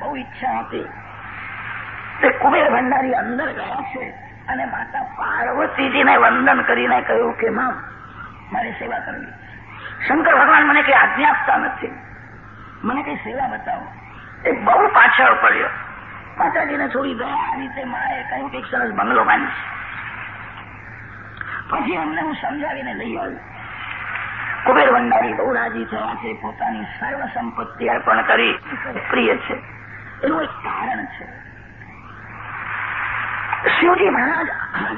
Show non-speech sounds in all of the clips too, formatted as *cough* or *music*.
બહુ ઈચ્છા હતી. તે કુબેર ભંડારી અંદર ગયા છે અને માતા પાર્વતીજીને વંદન કરીને કહ્યું કે માં મારી સેવા કરવી. શંકર ભગવાન મને કઈ આજ્ઞા આપતા નથી. મને કઈ સેવા બતાવો. એ બહુ પાછળ પડ્યો. માતાજીને છોડી ગયા આ રીતે માએ કહ્યું કે સરસ બંગલો બાંધીશ. પછી અમને હું સમજાવીને લઈ આવ્યો. કુબેર ભંડારી બહુ રાજી થયા છે, પોતાની સર્વ સંપત્તિ અર્પણ કરી. પ્રિય છે. એનું એક કારણ છે. શિવજી મહારાજ,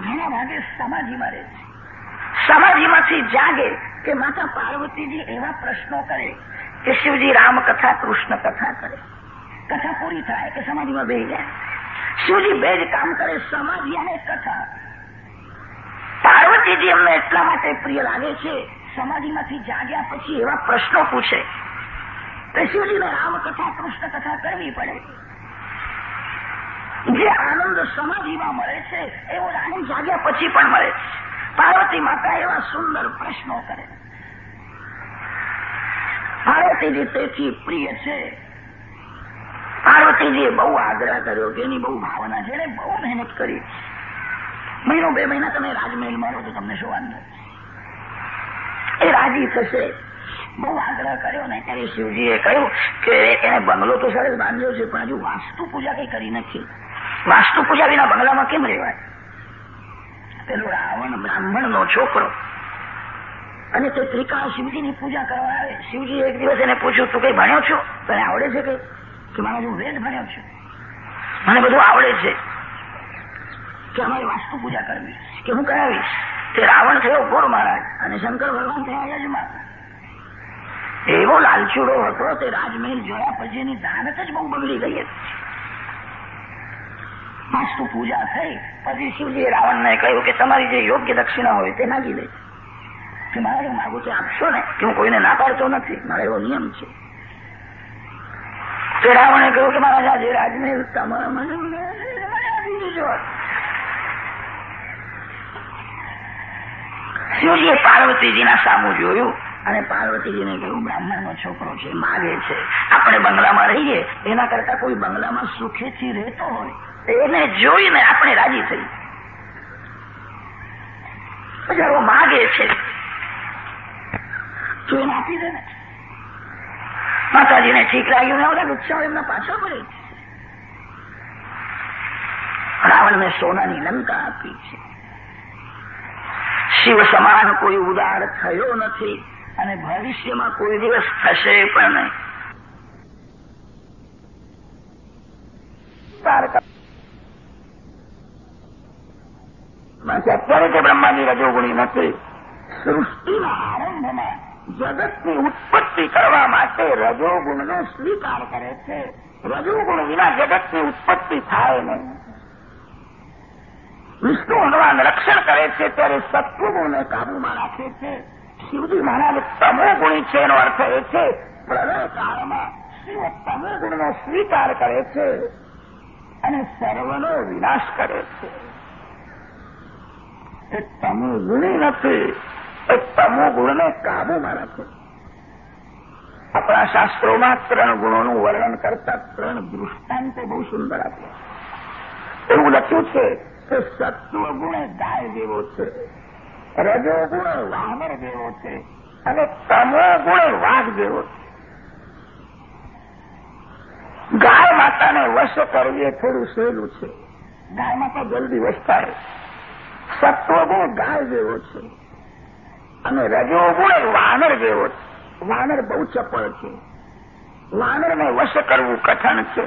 ઘણા ભાગે સમાધિમાં રહે છે. સમાધિમાંથી જાગે કે માતા પાર્વતીજી એવા પ્રશ્નો કરે કે શિવજી રામ કથા કૃષ્ણ કથા કરે. કથા પૂરી થાય કે સમાધિમાં બે જાય. શિવજી બે જ કામ કરે, સમાધિ અને કથા. પાર્વતીજી એમને એટલા માટે પ્રિય લાગે છે, સમાધિમાંથી જાગ્યા પછી એવા પ્રશ્નો પૂછે તો શિવજીને રામકથા કૃષ્ણ કથા કરવી પડે. જે આનંદ સમાધિમાં મળે છે, એવો આનંદ જાગ્યા પછી પણ મળે છે. પાર્વતી માતા એવા સુંદર પ્રશ્નો કરે. પાર્વતીજી તેથી પ્રિય છે. પાર્વતીજીએ બહુ આગ્રહ કર્યો કે એની બહુ ભાવના છે. એને બહુ મહેનત કરી. મહિનો બે મહિના તમે રાજમહેલમાં રહો તો તમને શું વાંધો એ રાજી થશે. બહુ આગ્રહ કર્યો ને ત્યારે શિવજીએ કહ્યું કે એને બંગલો તો સરસ બાંધ્યો છે, પણ હજુ વાસ્તુ પૂજા કઈ કરી નથી. વાસ્તુ પૂજા વિના બંગલામાં કેમ રહેવાય? પેલો રાવણ બ્રાહ્મણનો છોકરો. અને તે ત્રિકાળ શિવજીની પૂજા કરવા આવે. શિવજી એક દિવસ એને પૂછ્યું, તું કઈ ભણ્યો છો? તને આવડે છે કઈ? કે મારા હું વેદ ભણ્યો છું. મને બધું આવડે છે. કે અમારી વાસ્તુ પૂજા કરવી કે હું કરાવીશ? તે રાવણ થયો ગોર મહારાજ અને શંકર ભગવાન થયા યજમાન. એવો લાલચુડો હતો તે રાજમહેલ જોયા પછી એની દાનત જ બહુ બગડી ગઈ હતી. માસ્તુ પૂજા થઈ, પછી શિવજીએ રાવણને કહ્યું કે તમારી જે યોગ્ય દક્ષિણા હોય તે માગી લે. કે મારે માગું તે આપશો ને? કે હું કોઈને ના પાડતો નથી. મારો એવો નિયમ છે. તે રાવણે કહ્યું કે મારા જે રાજમહેલ તમારા શિવજીએ પાર્વતીજીના સામું જોયું. અને પાર્વતીજીને કહ્યું, બ્રાહ્મણનો છોકરો છે માગે છે, આપણે બંગલામાં રહીએ, એના કરતા કોઈ બંગલામાં સુખેથી રહેતો હોય એને જોઈને આપણે રાજી થઈ હજારો માગે છે. તો એને આપી દે ને. માતાજીને ઠીક લાગ્યું ને ઓલા ઉત્સાહ એમના પાછો પડે રાવણને સોનાની લંકા આપી છે. શિવ સમાન કોઈ ઉદાર થયો નથી. અને ભવિષ્યમાં કોઈ દિવસ થશે પણ નહીં. અત્યારે તો બ્રહ્માની રજોગુણી નથી. સૃષ્ટિના આરંભમાં જગતની ઉત્પત્તિ કરવા માટે રજોગુણનો સ્વીકાર કરે છે. રજોગુણ વિના જગતની ઉત્પત્તિ થાય નહીં. વિષ્ણુ ભગવાન રક્ષણ કરે છે, ત્યારે સત્વગુણને કાબુમાં રાખે છે. શિવજી મહારાજ તમોગુણી છે એનો અર્થ એ છે. પ્રલય શિવ તમોગુણનો સ્વીકાર કરે છે અને સર્વનો વિનાશ કરે છે. એ તમોગુણી નથી, એ તમોગુણને કાબુમાં નથી આપણા શાસ્ત્રોમાં ત્રણ ગુણોનું વર્ણન કરતા ત્રણ દૃષ્ટાંતો બહુ સુંદર આપ્યા એવું લખ્યું છે કે સત્વ ગુણ ગાય જેવો છે. રજો ગુણ વામર જેવો છે અને તમો ગુણ વાઘ જેવો છે. ગાય માતાને વશ કરવી એ થોડું સહેલું છે. ગાય માતા જલ્દી વશ સત્વગુણ ગાય જેવો છે. અને રજોગુણ વાનર જેવો છે. વાનર બહુ ચપળ છે. વાનરને વશ કરવું કઠણ છે.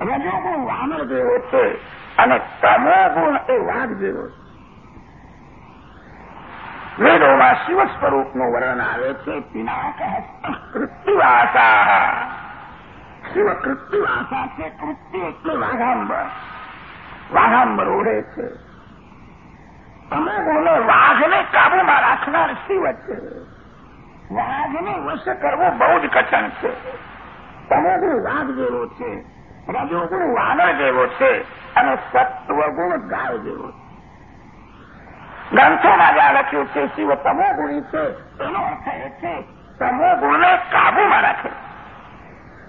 રજોગુણ વાનર જેવો છે અને તમોગુણ એ વાઘ જેવો છે. વેદોમાં શિવ સ્વરૂપનું વર્ણન આવે છે, પિનાક શિવ કૃત્યવાસા છે કૃત્ય એટલે વાઘાંબર. વાઘાંબર ઓઢે છે. તમોગુણને વાઘને કાબુમાં રાખનાર શિવ છે. વાઘને વશ કરવું બહુ જ કઠણ છે તમોગુણ વાઘ જેવો છે, રજોગુણ વાનર જેવો છે, અને સત્વગુણ ગાય જેવો છે. ગ્રંથોમાં જ્યાં લખ્યું છે, શિવ તમોગુણી છે. એનો અર્થ એ છે તમોગુણને કાબુમાં રાખે.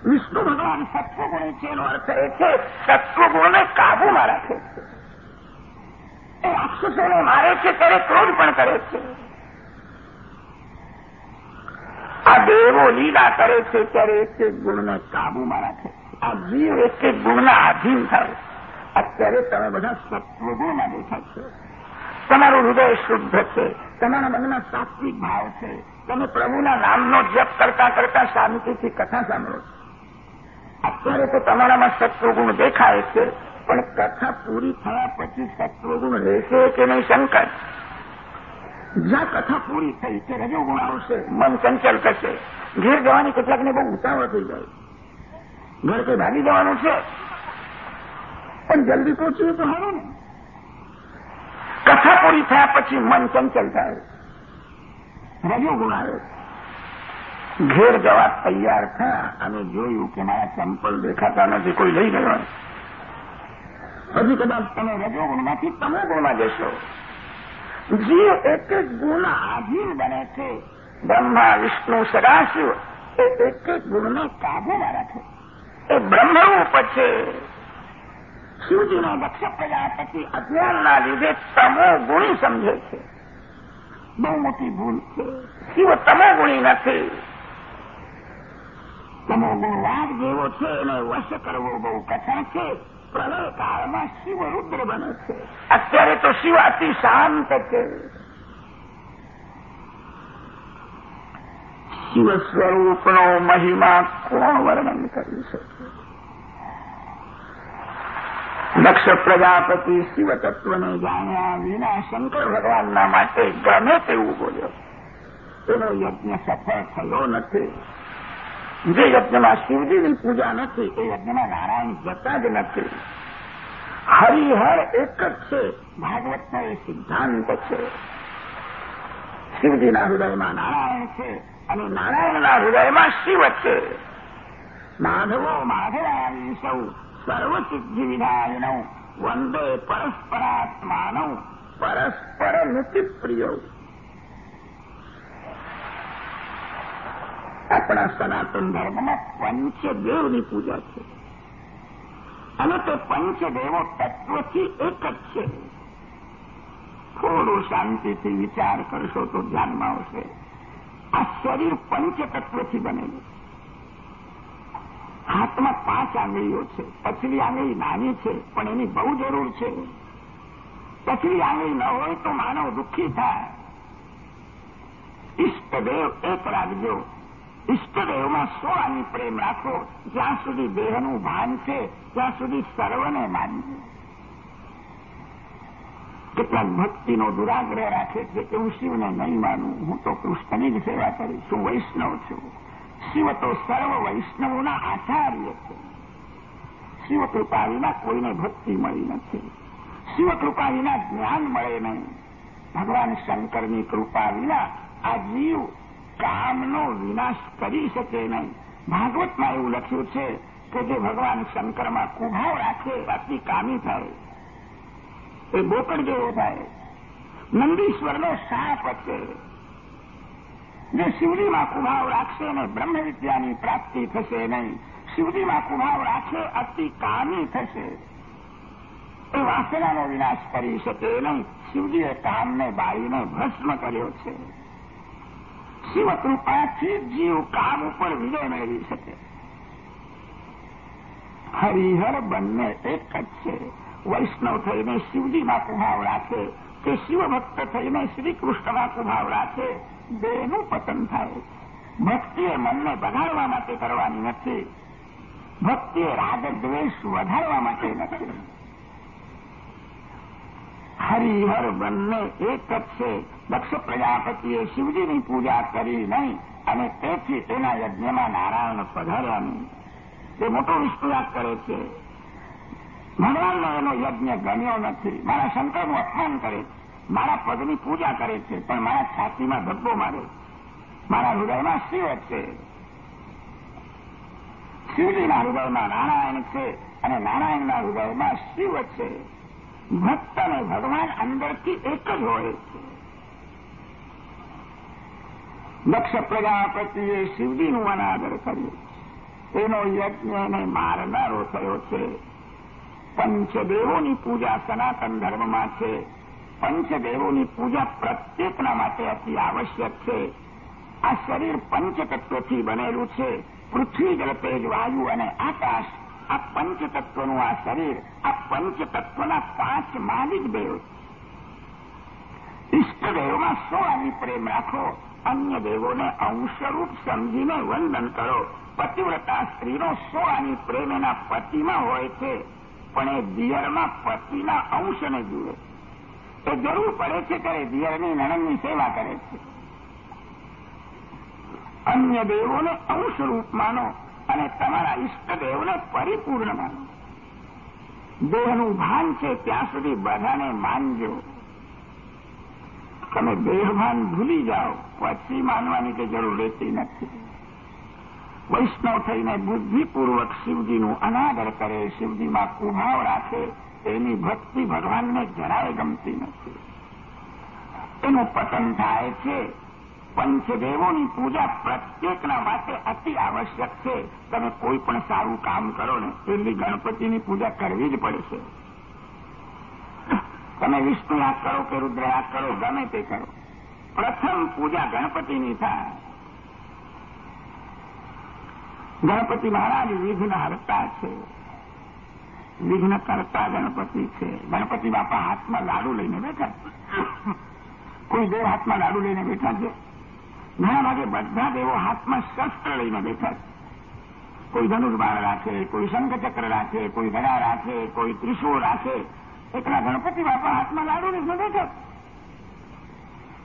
વિષ્ણુ ભગવાન સત્વગુણી છે, એનો અર્થ એ છે સત્વગુણને કાબુમાં રાખે. એ રાક્ષસોને મારે છે ત્યારે ક્રોધ પણ કરે છે. આ દેવો લીલા કરે છે ત્યારે એક એક ગુણને કાબુમાં રાખે. આ જીવ એક એક ગુણના આધીન થાય. અત્યારે તમે બધા સત્વગુણમાં બેઠા છો. તમારું હૃદય શુદ્ધ છે. તમારા મનમાં સાત્વિક ભાવ છે. તમે પ્રભુના નામનો જપ કરતા કરતા શાંતિથી કથા સાંભળો છો. અત્યારે તો તમારામાં સત્વગુણ દેખાય છે, પણ કથા પૂરી થયા પછી સત્વગુણ રહેશે કે નહીં શંકર જ્યાં કથા પૂરી થઈ કે રજોગુણ આવશે, મન ચંચલ થશે. ઘેર જવાની કેટલાકને બહુ ઉતાવળ થઈ જાય ઘર કઈ ભાગી જવાનું છે. પણ જલ્દી પહોંચ્યું તો સારું ને. કથા પૂરી થયા પછી મન ચંચલ થાય? રજૂ ગુણાવે ઘેર જવા તૈયાર થયા અને જોયું કે મારા ચંપલ દેખાતા નથી, કોઈ લઈ ગયો હજી કદાચ તમે રજોગુણમાંથી તમે ગુણમાં જશો. જીવ એક એક ગુણના આધીન બને છે, બ્રહ્મા, વિષ્ણુ, સદાશિવ, એ એક એક ગુણને કાબુમાં રાખે એ બ્રહ્મરૂપ છે. શિવજીને દક્ષ પ્રજાપતિ અજ્ઞાનના લીધે તમો ગુણી સમજે છે. બહુ મોટી ભૂલ છે. શિવ તમો ગુણી નથી. તમો ગુણ રાગ જેવો છે એનો વશ કરવો બહુ કઠણ છે. પ્રલય કાળમાં શિવ રુદ્ર બને છે. અત્યારે તો શિવ અતિ શાંત છે. શિવ સ્વરૂપનો મહિમા કોણ વર્ણન કરી શકે? દક્ષ પ્રજાપતિ શિવતત્વને જાણ્યા વિના શંકર ભગવાનના માટે ગમે તેવું બોલ્યો. એનો યજ્ઞ સફળ થયો નથી. જે યજ્ઞમાં શિવજીની પૂજા નથી, એ યજ્ઞમાં નારાયણ જતા જ નથી. હરિહર એક જ છે, ભાગવતનો એ સિદ્ધાંત છે. શિવજીના હૃદયમાં નારાયણ છે અને નારાયણના હૃદયમાં શિવ છે. માધવો માધવાની સૌ સર્વસિદ્ધિ વિધાયણો વંદે પરસ્પરાત્માનવ પરસ્પર નીતિ પ્રિય આપણા સનાતન ધર્મમાં પંચદેવની પૂજા છે અને તે પંચદેવો તત્વથી એક જ છે થોડું શાંતિથી વિચાર કરશો તો ધ્યાનમાં આવશે આ શરીર પંચ તત્વથી બનેલું હાથમાં પાંચ આંગળીઓ છે પછલી આંગળી નાની છે, પણ એની બહુ જરૂર છે. પછલી આંગળી ન હોય તો માનવ દુઃખી થાય. ઇષ્ટદેવ એક રાખજો ઇષ્ટદેવમાં સો પ્રેમ રાખો, જ્યાં સુધી દેહનું ભાન છે, ત્યાં સુધી સર્વને માનજો. કેટલાક ભક્તિનો દુરાગ્રહ રાખે છે કે હું શિવને નહીં માનું, હું તો કૃષ્ણની જ સેવા કરીશ, હું વૈષ્ણવ છું. શિવ તો સર્વ વૈષ્ણવોના આચાર્ય છે. શિવ કૃપા વિના કોઈને ભક્તિ મળી નથી. શિવ કૃપા વિના જ્ઞાન મળે નહીં. ભગવાન શંકરની કૃપા વિના આ જીવ કામનો વિનાશ કરી શકે નહીં. ભાગવતમાં એવું લખ્યું છે કે જે ભગવાન શંકરમાં કુભાવ રાખે બાકી કામી થાય. એ બોકડ જેવો થાય. નંદીશ્વરનો સાપ છે જે શિવજીમાં કુભાવ રાખશે એને બ્રહ્મ વિદ્યાની પ્રાપ્તિ થશે નહીં. શિવજીમાં કુભાવ રાખે, અતિ કામી થશે. એ વાસનાનો વિનાશ કરી શકે નહીં. શિવજીએ કામને બાળીને ભસ્મ કર્યો છે. શિવ કૃપાથી જીવ કામ ઉપર વિજય મેળવી શકે. હરિહર બંને એક જ છે. વૈષ્ણવ થઈને શિવજીમાં કુભાવ રાખે કે શિવભક્ત થઈને શ્રી કૃષ્ણમાં કુભાવ રાખે. બેનું પતન થાય. ભક્તિ એ મનને બગાડવા માટે કરવાની નથી. ભક્તિ એ રાગ વધારવા માટે નથી. હરિહર બંને એક જ છે. દક્ષ પ્રજાપતિએ શિવજીની પૂજા કરી નહીં અને તેથી તેના યજ્ઞમાં નારાયણ પધારવાનું. તે મોટો વિષ્ણુયાગ કરે છે. ભગવાનનો એનો યજ્ઞ ગમ્યો નથી. મારા શંકરનું અપમાન કરે છે. મારા પગની પૂજા કરે છે, પણ મારા છાતીમાં ધબ્બો મારે. મારા હૃદયમાં શિવ છે. શિવજીના હૃદયમાં નારાયણ છે અને નારાયણના હૃદયમાં શિવ છે. ભક્ત અને ભગવાન અંદરથી એક જ હોય છે. દક્ષ પ્રજાપતિએ શિવજીનું અનાદર કર્યું. એનો યજ્ઞ એને મારનારો થયો છે. પંચદેવોની પૂજા સનાતન ધર્મમાં છે. પંચદેવોની પૂજા પ્રત્યેકના માટે અતિ આવશ્યક છે. આ શરીર પંચતત્વથી બનેલું છે. પૃથ્વી જળતેજ વાયુ અને આકાશ આ પંચતત્વનું આ શરીર, આ પંચતત્વના પાંચ માલિક દેવ. ઇષ્ટદેવમાં સો આની પ્રેમ રાખો? અન્ય દેવોને અંશરૂપ સમજીને વંદન કરો. પતિવ્રતા સ્ત્રીનો સો આની પ્રેમ એના પતિમાં હોય છે? પણ એ દિયરમાં પતિના અંશને જુએ. એ જરૂર પડે છે કરે દિયરની નણંદની સેવા કરે છે. અન્ય દેવોને અંશરૂપ માનો અને તમારા ઇષ્ટદેવને પરિપૂર્ણ માનો. દેહનું ભાન છે ત્યાં સુધી બધાને માનજો. તમે દેહભાન ભૂલી જાઓ, પછી માનવાની કે જરૂર રહેતી નથી. વૈષ્ણવ થઈને બુદ્ધિપૂર્વક શિવજીનું અનાદર કરે, શિવજીમાં કુભાવ રાખે એની ભક્તિ ભગવાનને જરાય ગમતી નથી. એનું પતન થાય છે, પંચદેવોની પૂજા પ્રત્યેકના માટે અતિ આવશ્યક છે. તમે કોઈ પણ સારું કામ કરો ને એટલી ગણપતિની પૂજા કરવી જ પડશે. તમે વિષ્ણુ યાદ કરો કે રુદ્ર યાદ કરો, ગમે તે કરો. પ્રથમ પૂજા ગણપતિની થાય. ગણપતિ મહારાજ વિઘ્ન હરતા છે. વિઘ્ન કરતા ગણપતિ છે? ગણપતિ બાપા હાથમાં લાડુ લઈને બેઠા કોઈ દેવ હાથમાં લાડુ લઈને બેઠા છે? ઘણા ભાગે બધા દેવો હાથમાં શસ્ત્ર લઈને બેઠા કોઈ ધનુષબાણ રાખે, કોઈ શંખચક્ર રાખે, કોઈ ગળા રાખે, કોઈ ત્રિશુળ રાખે. એકલા ગણપતિ બાપા હાથમાં લાડુ લઈને બેઠા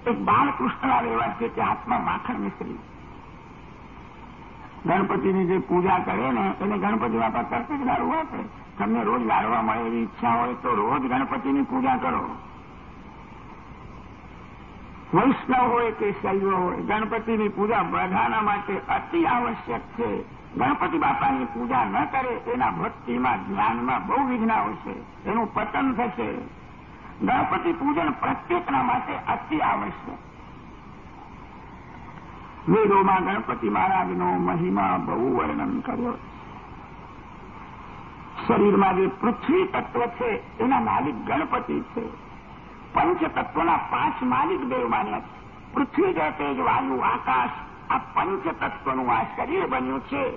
એક બાળકૃષ્ણના એવા છે કે હાથમાં માખણ મિશ્રી. ગણપતિની જે પૂજા કરે ને, એને ગણપતિ બાપા કરતી જ લાડુ આપે તમને રોજ લાડવા મળે એવી ઈચ્છા હોય તો રોજ ગણપતિની પૂજા કરો. વૈષ્ણવ હોય કે શૈવ હોય, ગણપતિની પૂજા બધાના માટે અતિ આવશ્યક છે. ગણપતિ બાપાની પૂજા ન કરે એના ભક્તિમાં, જ્ઞાનમાં બહુ વિઘ્ન આવશે એનું પતન થશે. ગણપતિ પૂજન પ્રત્યેકના માટે અતિ આવશ્યક. વેદોમાં ગણપતિ મહારાજનો મહિમા બહુ વર્ણન કર્યો શરીરમાં જે પૃથ્વી તત્વ છે, એના માલિક ગણપતિ છે. પંચ તત્વના પાંચ માલિક દેવ માન્ય પૃથ્વી જળ તેજ વાયુ, આકાશ, આ પંચ તત્વનું આ શરીર બન્યું છે.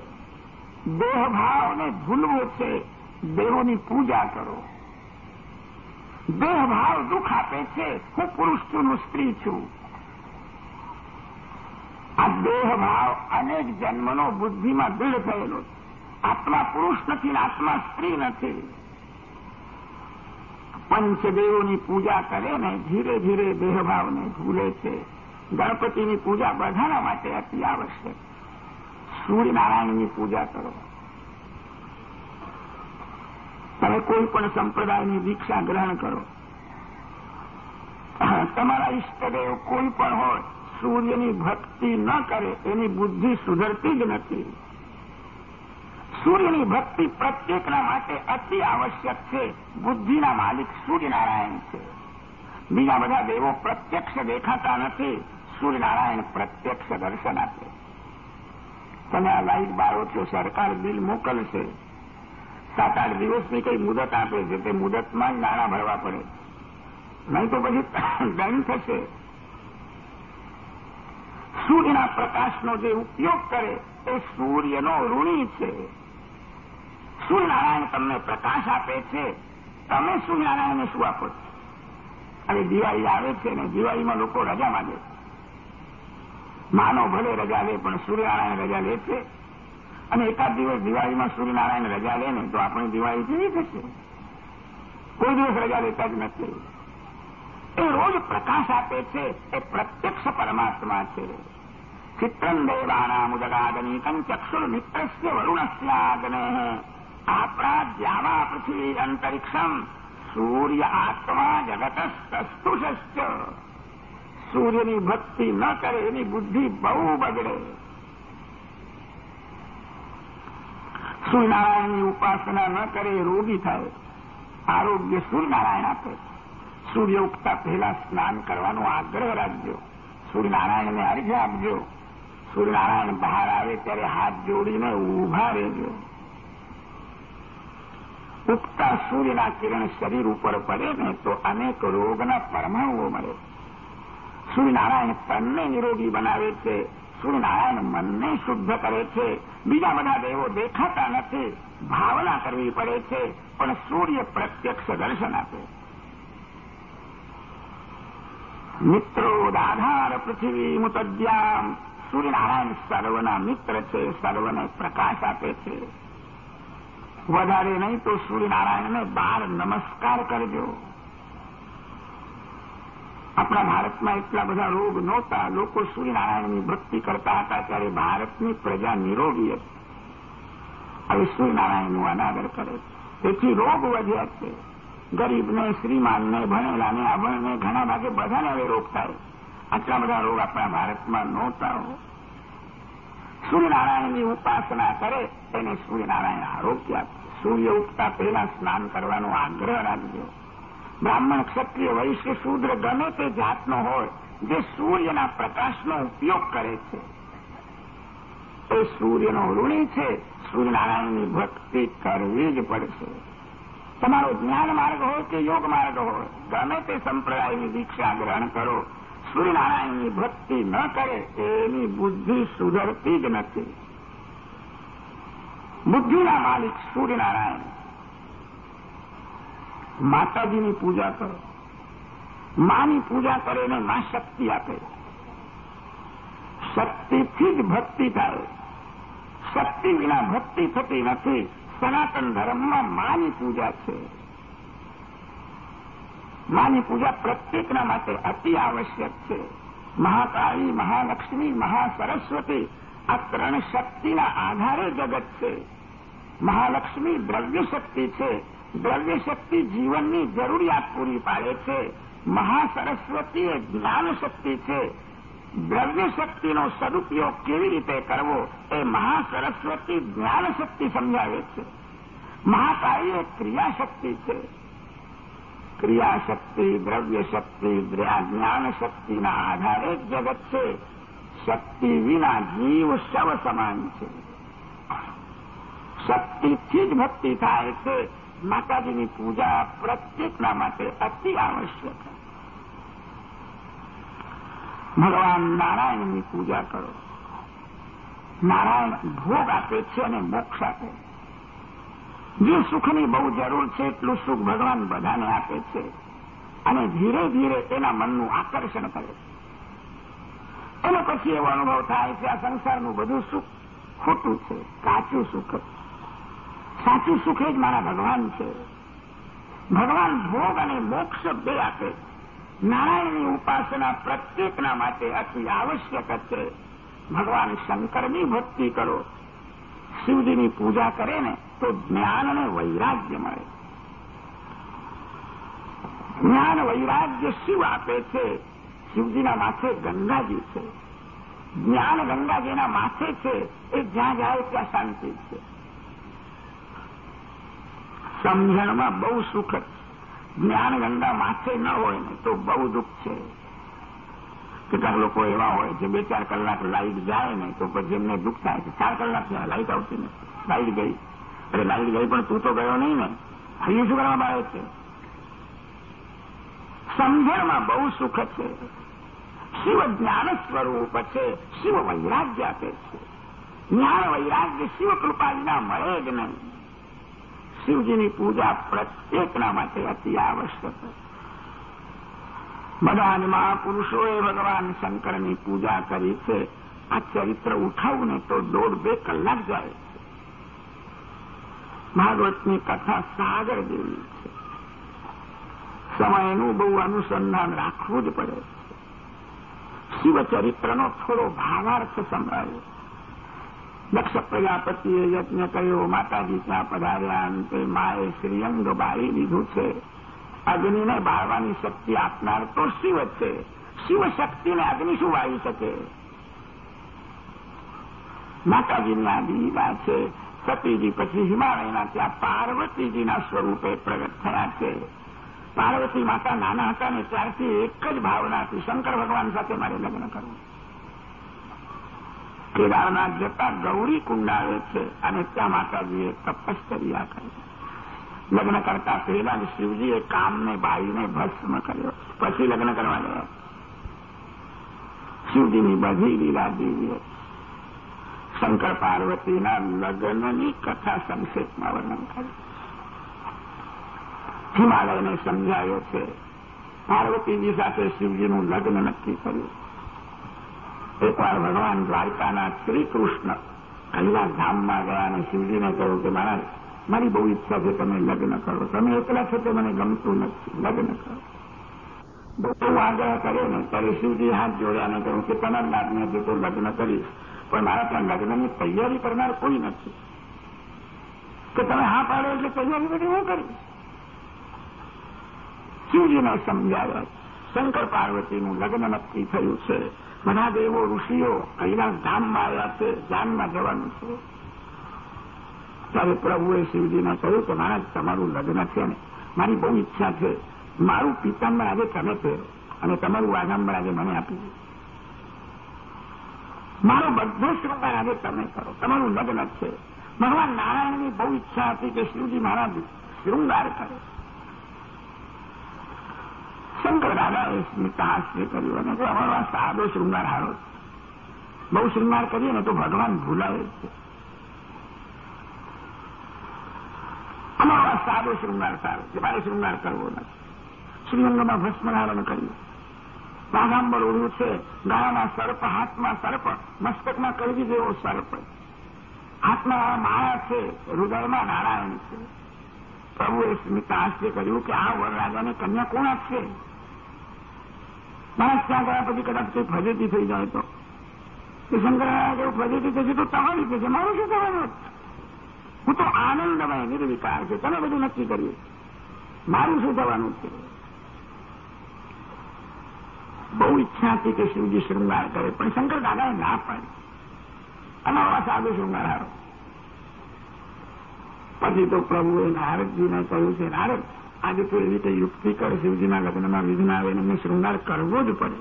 દેહભાવને ભૂલવો છે. દેવોની પૂજા કરો. દેહભાવ દુઃખ આપે છે. હું પુરુષ છું સ્ત્રી છું. આ દેહભાવ અનેક જન્મનો બુદ્ધિમાં દૃઢ થયેલો છે. આત્મા પુરુષ નથી ને આત્મા સ્ત્રી નથી પંચદેવોની પૂજા કરે ને, ધીરે ધીરે દેહભાવને ભૂલે છે. ગણપતિની પૂજા બધાના માટે અતિ આવશ્યક. સૂર્યનારાયણની પૂજા કરો. તમે કોઈ પણ સંપ્રદાયની દીક્ષા ગ્રહણ કરો. તમારા ઈષ્ટદેવ કોઈ પણ હોય, સૂર્યની ભક્તિ ન કરે, એની બુદ્ધિ સુધરતી જ નથી. સૂર્યની ભક્તિ પ્રત્યેકના માટે અતિ આવશ્યક છે. બુદ્ધિના માલિક સૂર્યનારાયણ છે. બીજા બધા દેવો પ્રત્યક્ષ દેખાતા નથી. સૂર્યનારાયણ પ્રત્યક્ષ દર્શન આપે. તમે આ લાઈટ બારો છો, સરકાર બિલ મોકલશે. સાત આઠ દિવસની કઈ મુદત આપે છે? તે મુદતમાં જ નાણાં ભરવા પડે. નહીં તો પછી *coughs* દંડ થશે. સૂર્યના પ્રકાશનો જે ઉપયોગ કરે, એ સૂર્યનો ઋણી છે. સૂર્યનારાયણ તમને પ્રકાશ આપે છે, તમે સૂર્યનારાયણને શું આપો છો? અને દિવાળી આવે છે ને દિવાળીમાં લોકો રજા માગે માનો ભલે રજા લે, પણ સૂર્યનારાયણ રજા લે છે. અને એકાદ દિવસ દિવાળીમાં સૂર્યનારાયણ રજા લે ને, તો આપણી દિવાળી કેવી થશે કોઈ દિવસ રજા લેતા જ નથી. એ રોજ પ્રકાશ આપે છે, એ પ્રત્યક્ષ પરમાત્મા છે. ચિત્રમ દેવાનામુદગાદનીકમ કંચક્ષુર મિત્રસ્ય વરુણસ્યાગ્ને આપણા દ્યાવા પૃથ્વી અંતરિક્ષમ સૂર્ય આત્મા જગતસ્તુષશ્ચ સૂર્યની ભક્તિ ન કરે એની બુદ્ધિ બહુ બગડે. સૂર્યનારાયણની ઉપાસના ન કરે રોગી થાય. આરોગ્ય સૂર્યનારાયણ આપે. સૂર્ય ઉગતા પહેલા સ્નાન કરવાનો આગ્રહ રાખજો. સૂર્યનારાયણને અર્ઘ્ય આપજો. સૂર્યનારાયણ બહાર આવે ત્યારે હાથ જોડીને ઊભા રહેજો. ઉગતા સૂર્યના કિરણ શરીર ઉપર પડે ને તો અનેક રોગના પરમાણુઓ મળે. સૂર્યનારાયણ તનને નિરોગી બનાવે છે. સૂર્યનારાયણ મનને શુદ્ધ કરે છે. બીજા બધા દેવો દેખાતા નથી. ભાવના કરવી પડે છે. પણ સૂર્ય પ્રત્યક્ષ દર્શન આપે. મિત્રો, દાધાર પૃથ્વી મુતદ્યામ સૂર્યનારાયણ સર્વના મિત્ર છે. સર્વને પ્રકાશ આપે છે. વધારે નહીં તો સૂર્યનારાયણને બાર નમસ્કાર કરજો. આપણા ભારતમાં એટલા બધા રોગ નહોતા. લોકો સૂર્યનારાયણની ભક્તિ કરતા હતા ત્યારે ભારતની પ્રજા નિરોગી હતી. હવે સૂર્યનારાયણનું અનાદર કરે તેથી રોગ વધ્યા છે. ગરીબને, શ્રીમાનને, ભણેલાને અભણને ઘણા ભાગે બધાને હવે રોગ થાય. આટલા બધા રોગ આપણા ભારતમાં નહોતા હો. સૂર્યનારાયણની ઉપાસના કરે, તેને સૂર્યનારાયણ આરોગ્ય સૂર્ય ઉગતા પહેલા સ્નાન કરવાનો આગ્રહ રાખજો. બ્રાહ્મણ ક્ષત્રિય વૈશ્ય શૂદ્ર ગમે તે જાતનો હોય, જે સૂર્યના પ્રકાશનો ઉપયોગ કરે છે. એ સૂર્યનો ઋણી છે, સૂર્યનારાયણની ભક્તિ કરવી જ પડશે. તમારો જ્ઞાન માર્ગ હોય કે યોગ માર્ગ હોય, ગમે તે સંપ્રદાયની દીક્ષા ગ્રહણ કરો. સૂર્યનારાયણની ભક્તિ ન કરે એની બુદ્ધિ સુધરતી જ નથી. બુદ્ધિના માલિક સૂર્યનારાયણ. માતાજીની પૂજા કરો. માની પૂજા કરે એને માં શક્તિ આપે. શક્તિથી જ ભક્તિ થાય. શક્તિ વિના ભક્તિ થતી નથી. સનાતન ધર્મમાં માની પૂજા છે. માની પૂજા પ્રત્યેકના માટે અતિ આવશ્યક છે. મહાકાળી, મહાલક્ષ્મી, મહાસરસ્વતી આ ત્રણ શક્તિના આધારે જગત છે. મહાલક્ષ્મી દ્રવ્ય શક્તિ છે. દ્રવ્ય શક્તિ જીવનની જરૂરિયાત પૂરી પાડે છે. મહાસરસ્વતી એ જ્ઞાન શક્તિ છે. દ્રવ્ય શક્તિનો સદુપયોગ કેવી રીતે કરવો એ મહાસરસ્વતી જ્ઞાન શક્તિ સમજાવે છે. મહાકાળી એ ક્રિયાશક્તિ છે. ક્રિયાશક્તિ દ્રવ્ય શક્તિ જ્ઞાન શક્તિના આધારે જગત છે શક્તિ વિના જીવ શવ સમાન છે શક્તિથી જ ભક્તિ થાય છે માતાજીની પૂજા પ્રત્યેકના માટે અતિ આવશ્યક ભગવાન નારાયણની પૂજા કરો નારાયણ ભોગ આપે છે અને મોક્ષ આપે જે સુખની બહુ જરૂર છે એટલું સુખ ભગવાન બધાને આપે છે. અને ધીરે ધીરે એના મનનું આકર્ષણ કરે છે. અને પછી એવો અનુભવ થાય કે આ સંસારનું બધું સુખ ખોટું છે કાચું સુખ. સાચું સુખ જ મારા ભગવાન છે. ભગવાન ભોગ અને મોક્ષ બે આપે નારાયણની ઉપાસના પ્રત્યેકના માટે અતિ આવશ્યક છે. ભગવાન શંકરની ભક્તિ કરો. શિવજીની પૂજા કરે ને તો જ્ઞાન અને વૈરાગ્ય મળે. જ્ઞાન, વૈરાગ્ય શિવ આપે છે. શિવજીના માથે ગંગાજી છે. જ્ઞાન ગંગાજીના માથે છે, એ જ્યાં જાય ત્યાં શાંતિ છે. સમજણમાં બહુ સુખ જ્ઞાન ગંગા માથે ન હોય ને તો બહુ દુઃખ છે. કેટલાક લોકો એવા હોય છે બે ચાર કલાક લાઇટ જાય ને તો પછી એમને દુઃખ થાય કે ચાર કલાક થયા લાઈટ આવતી નથી લાઈટ ગઈ. અરે લાઇટ ગઈ પણ તું તો ગયો નહીં ને? અહીંયા શું કરવામાં આવે છે? સમજણમાં બહુ સુખ છે. શિવ જ્ઞાન સ્વરૂપ છે. શિવ વૈરાગ્ય આપે છે. જ્ઞાન વૈરાગ્ય શિવ કૃપા વિના મળે જ નહીં. શિવજીની પૂજા પ્રત્યેકના માટે અતિ આવશ્યક. બધા મહાપુરુષોએ ભગવાન શંકરની પૂજા કરી છે. આ ચરિત્ર ઉઠાવું તો દોઢ બે કલાક જાય ભાગવતની કથા સાગર જેવી છે. સમયનું બહુ અનુસંધાન રાખવું જ પડે શિવચરિત્રનો થોડો ભાવાર્થ સંભળાયો. દક્ષ પ્રજાપતિએ યજ્ઞ કર્યો, માતાજી ત્યાં પધાર્યા, અંતે માએ શ્રીઅંગ બાળી દીધું છે. અગ્નિને બાળવાની શક્તિ આપનાર તો શિવ છે. શિવ શક્તિને અગ્નિ શું વાળી શકે. માતાજીની દીવા છે. સતીજી પછી હિમાલયના ત્યાં પાર્વતીજીના સ્વરૂપે પ્રગટ થયા છે. પાર્વતી માતા નાના હતા ને ત્યારથી એક જ ભાવના હતી શંકર ભગવાન સાથે મારે લગ્ન કરવું. કેદારનાથ જતા ગૌરી કુંડાવે છે અને ત્યાં માતાજીએ તપશ્ચર્યા કરી. લગ્ન કરતા પહેલા શિવજીએ કામને બાળીને ભસ્મ કર્યો. પછી લગ્ન કરવા ગયા શિવજીની બધી લીલા દિવ્ય શંકર પાર્વતીના લગ્નની કથા સંક્ષેપમાં વર્ણન કર્યું હિમાલયને સમજાયો છે. પાર્વતીજી સાથે શિવજીનું લગ્ન નક્કી કર્યું. એકવાર ભગવાન દ્વારકાના શ્રી કૃષ્ણ કૈલાસ ધામમાં ગયા અને શિવજીને કહ્યું કે, મહારાજ મારી બહુ ઈચ્છા છે તમે લગ્ન કરો. તમે એકલા છો તો મને ગમતું નથી. લગ્ન કરો. બહુ આગ્રહ કર્યો ને, ત્યારે શિવજી હાથ જોડ્યા ને કહ્યું કે તમારા નાથને હજુ તો લગ્ન કરીશ પણ મારા ત્યાં લગ્નની તૈયારી કરનાર કોઈ નથી. કે તમે હા પાડો એટલે તૈયારી બધી હું કરું શિવજીને સમજાવ્યા, શંકર પાર્વતીનું લગ્ન નક્કી થયું છે. બધા દેવો ઋષિઓ કૈલાસ ધામમાં આવ્યા છે ધામમાં જવાનું છે. ત્યારે પ્રભુએ શિવજીને કહ્યું કે મારા તમારું લગ્ન છે ને. મારી બહુ ઈચ્છા છે. મારું પિતાંબર આજે તમે પહેરો અને તમારું આગાંબર આજે મને આપી દો. મારો બધો શૃંગાર આજે તમે કરો. તમારું લગ્ન છે. ભગવાન નારાયણની બહુ ઈચ્છા હતી કે શિવજી મારા શૃંગાર કરે. શંકર દાદાએ સ્મિતા હાસ્ય કર્યું અને અમારો આ સાદો શૃંગાર હારો બહુ શૃંગાર કરીએ ને તો ભગવાન ભૂલાવે છે અમારો આ સાદો શૃંગાર સારો મારે શૃંગાર કરવો નથી શ્રીઅંગમાં ભસ્મધારણ કર્યું. બાગાંબર ઓળ્યું છે ગાળામાં સર્પ, હાથમાં સર્પ, મસ્તકમાં કલગી જેવો સર્પ. હાથમાં માળા છે, હૃદયમાં નારાયણ છે. પ્રભુએ સ્મિતા હાસ્ય કર્યું કે આ વરરાજાને કન્યા કોણ આપશે? માણસ ત્યાં ગયા પછી કદાચ કોઈ ફજેતી થઈ જાય તો. શંકરાચાર્ય જેવું ફજેતી થશે તો તમારી થશે, મારું શું થવાનું હું તો આનંદમય નિર્વિકાર છે. તમે બધું નક્કી કર્યું. મારું શું થવાનું છે? બહુ ઈચ્છા હતી કે શિવજી શૃંગાર કરે, પણ શંકર દાદાએ ના પાડી. અમારો આ સાદો શૃંગાર હારો. પછી તો પ્રભુએ નારદજીને કહ્યું છે, નારદ, આજે તો એવી રીતે યુક્તિ કર, શિવજીના લગ્નમાં વિઘ્ન આવે એમને શૃંગાર કરવો જ પડે.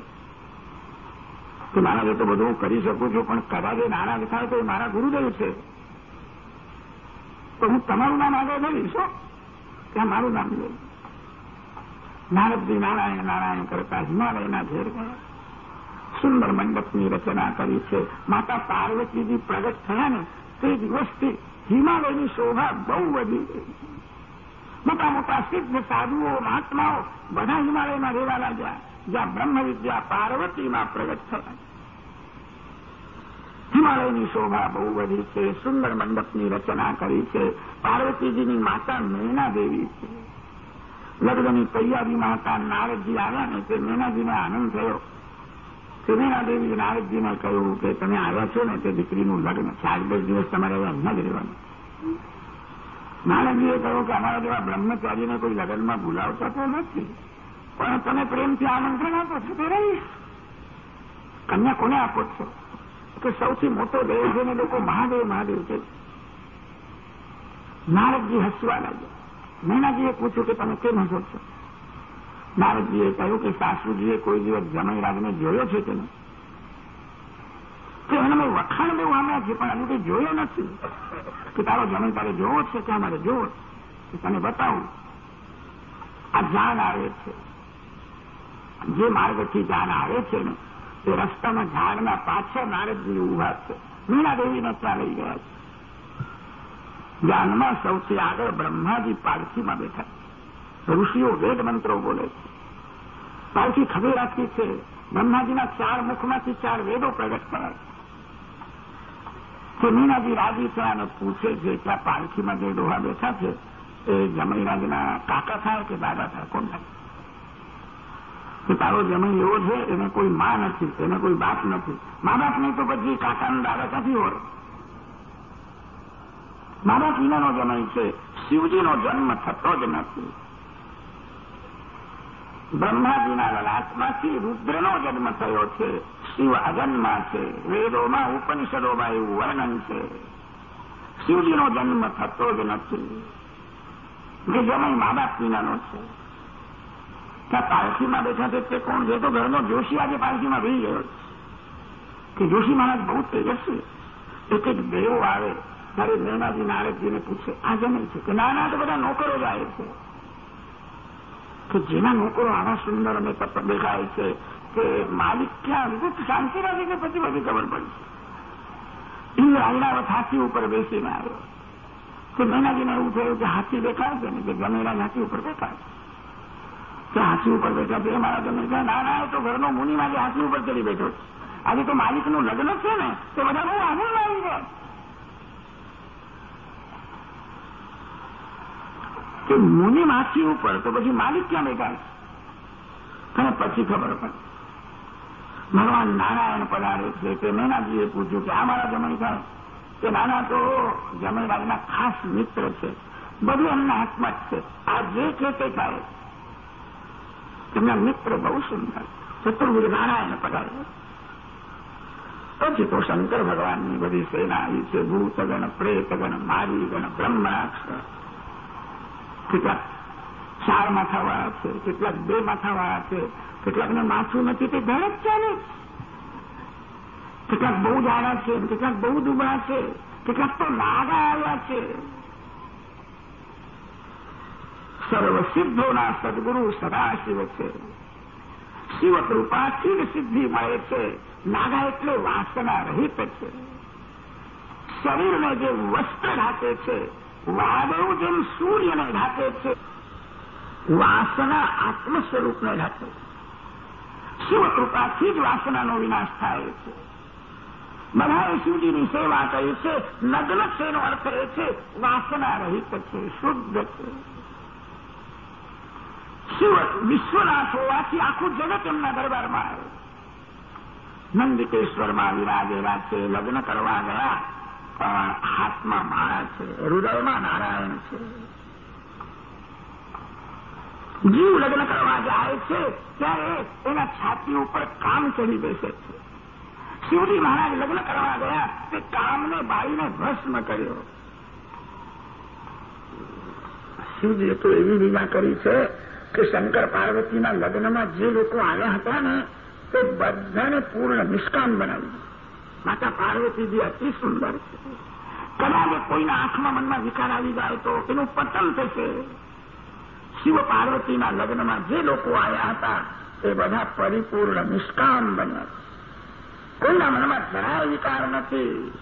તો મારા તો બધું હું કરી શકું છું, પણ કદાચ નારાજ થાય તો એ મારા ગુરુદેવ છે. તો હું તમારું નામ આગળ લઈશ ત્યાં મારું નામ લઈશ નારદજી નારાયણ નારાયણ કરતા હિમાલયના ઘેર ગયા સુંદર મંડપની રચના કરી છે. માતા પાર્વતીજી પ્રગટ થયા ને તે દિવસથી હિમાલયની શોભા બહુ વધી ગઈ મોટા મોટા સિદ્ધ સાધુઓ, મહાત્માઓ બધા હિમાલયમાં રહેવા લાગ્યા, જ્યાં બ્રહ્મ વિદ્યા પાર્વતીમાં પ્રગટ થયા. હિમાલયની શોભા બહુ વધી છે સુંદર મંડપની રચના કરી છે પાર્વતીજીની માતા મેના દેવી છે લગ્નની તૈયારીમાં હતા નારદજી આવ્યા ને તે મેનાજીને આનંદ થયો। તે મેના નારદજીને કહ્યું કે, તમે આવ્યા છો ને તે દીકરીનું લગ્ન? ચાર દસ દિવસ તમારે અહીંયા જ રહેવાનું. નારદજીએ કહ્યું કે, અમારા જેવા બ્રહ્મચારીને કોઈ લગ્નમાં બોલાવતા તો નથી, પણ તમે પ્રેમથી આમંત્રણ આપો છો, તે રહીશ કન્યા કોને આપો છો? કે સૌથી મોટો દેવ જેને લોકો મહાદેવ મહાદેવ છે. નારદજી હસવા લાગ્યા મેનાજીએ પૂછ્યું કે તમે કેમ હસો છો? નારદજીએ કહ્યું કે સાસુજીએ કોઈ દિવસ જમૈરાજને જોયો છે કે નહીં? કે એને વખાણ બહુ આમ્યા છે, પણ હજુ કંઈ જોયો નથી. કે તારો જમીન તારે જોવો છે કે અમારે જોવો છે? તને બતાવું? આ જાન આવે છે. જે માર્ગથી જાન આવે છે ને તે રસ્તામાં ઝાડના પાછળ નારદજી ઊભા છે. મીણા દેવીને ત્યાં લઈ ગયા છે. જ્ઞાનમાં સૌથી આગળ બ્રહ્માજી પાલખીમાં બેઠા ઋષિઓ વેદ મંત્રો બોલે છે. પાલખી ખભે રાખી છે. બ્રહ્માજીના ચાર મુખમાંથી ચાર વેદો પ્રગટ કરાય છે. મીણાજી રાજી થયા અને પૂછે છે કે પાલખીમાં જે ડોહા બેઠા છે, એ જમૈરાજના કાકા થાય કે દાદા થાય? કોણ થાય? કે તારો જમીન એવો છે એને કોઈ મા નથી એને કોઈ બાપ નથી. મા બાપ નહીં તો પછી કાકાનું દાદા હોય? મા બાપ જન્મ છે, શિવજીનો જન્મ થતો જ નથી. બ્રહ્માજીના લલાટમાંથી રુદ્રનો જન્મ થયો છે, શિવ અજન્મા છે, વેદોમાં, ઉપનિષદોમાં એવું વર્ણન છે. શિવજીનો જન્મ થતો જ નથી. જે જમાઈ મા બાપ વિનાનો છે. ત્યાં પારસીમાં બેઠા છે તે કોણ છે? તો ઘરનો જોશી આજે પારસીમાં રહી ગયો કે જોશી મહારાજ બહુ તેજસ્વી એક એક દેવો આવે, ત્યારે મેનાજી નારદજીને પૂછે, આ જમે છે? કે ના તો બધા નોકરો જ આવે છે. કે જેના નોકરો આવા સુંદર અને દેખાય છે કે માલિક ક્યાં? ગુપ્ત શાંતિ રાખી કે પછી બધી ખબર પડી એ આજના હાથી ઉપર બેસીને આવ્યો. તો મેનાજીને એવું થયું કે હાથી દેખાય છે ને, કે જમેલા હાથી ઉપર દેખાય કે હાથી ઉપર બેઠા છે મારા જમે ના ના, તો ઘરનો મુનિ માટે હાથી ઉપર ચડી બેઠો. આજે તો માલિકનું લગ્ન છે ને, તો બધા બહુ આનંદ આવી જાય કે મુનિ માછી ઉપર, તો પછી માલિક ક્યાં બેઠા અને પછી ખબર પડે. ભગવાન નારાયણ પધારે છે, તે મેનાજીએ પૂછ્યું કે આ મારા જમણી કે નાના, તો જમણરાજના ખાસ મિત્ર છે, બધું એમના હાથમાં જ છે. આ જે છે તે થાય તેમના મિત્ર બહુ સુંદર. ચતુર્ભુજ નારાયણ પધાર્યો પછી તો શંકર ભગવાનની બધી સેના આવી છે. ભૂતગણ, પ્રેતગણ, મારીગણ, બ્રહ્મરાક્ષ. કેટલાક ચાર માથાવાળા છે, કેટલાક બે માથાવાળા છે, કેટલાકને માથું નથી, તે જ ચાલે કેટલાક બહુ જાડા છે, કેટલાક બહુ દુબળા છે, કેટલાક તો નાગા આવ્યા છે. સર્વ સિદ્ધોના સદગુરુ સદાશિવ છે શિવ કૃપાથી જ સિદ્ધિ મળે છે નાગા એટલે વાસના રહિત છે શરીરને જે વસ્ત્ર ઢાકે છે વાદળો જેમ સૂર્યને ઢાકે છે વાસના આત્મ સ્વરૂપને ઢાકે શિવ કૃપાથી જ વાસનાનો વિનાશ થાય છે બધાએ શિવજીની સેવા કરી છે નગ્ન છે એનો અર્થ એ છે વાસના રહિત છે શુદ્ધ છે વિશ્વનાથ હોવાથી આખું જગત એમના દરબારમાં આવ્યું નંદિકેશ્વરમાં વિરાજેલા છે લગ્ન કરવા ગયા, પણ હાથમાં માળા છે, હૃદયમાં નારાયણ છે. જીવ લગ્ન કરવા જાય છે, ત્યારે એના છાતી ઉપર કામ ચડી બેસે છે. શિવજી મહારાજ લગ્ન કરવા ગયા, તે કામને બાળીને ભસ્મ કર્યો. શિવજીએ તો એવી લીલા કરી છે કે શંકર પાર્વતીના લગ્નમાં જે લોકો આવ્યા હતા ને, તે બધાને પૂર્ણ નિષ્કામ બનાવ્યું. માતા પાર્વતીજી અતિ સુંદર છે. કદાચ કોઈના આંખમાં મનમાં વિકાર આવી જાય તો એનું પતન થશે. શિવ પાર્વતીના લગ્નમાં જે લોકો આવ્યા હતા એ બધા પરિપૂર્ણ નિષ્કામ બન્યા. કોઈના મનમાં જરાય વિકાર નથી.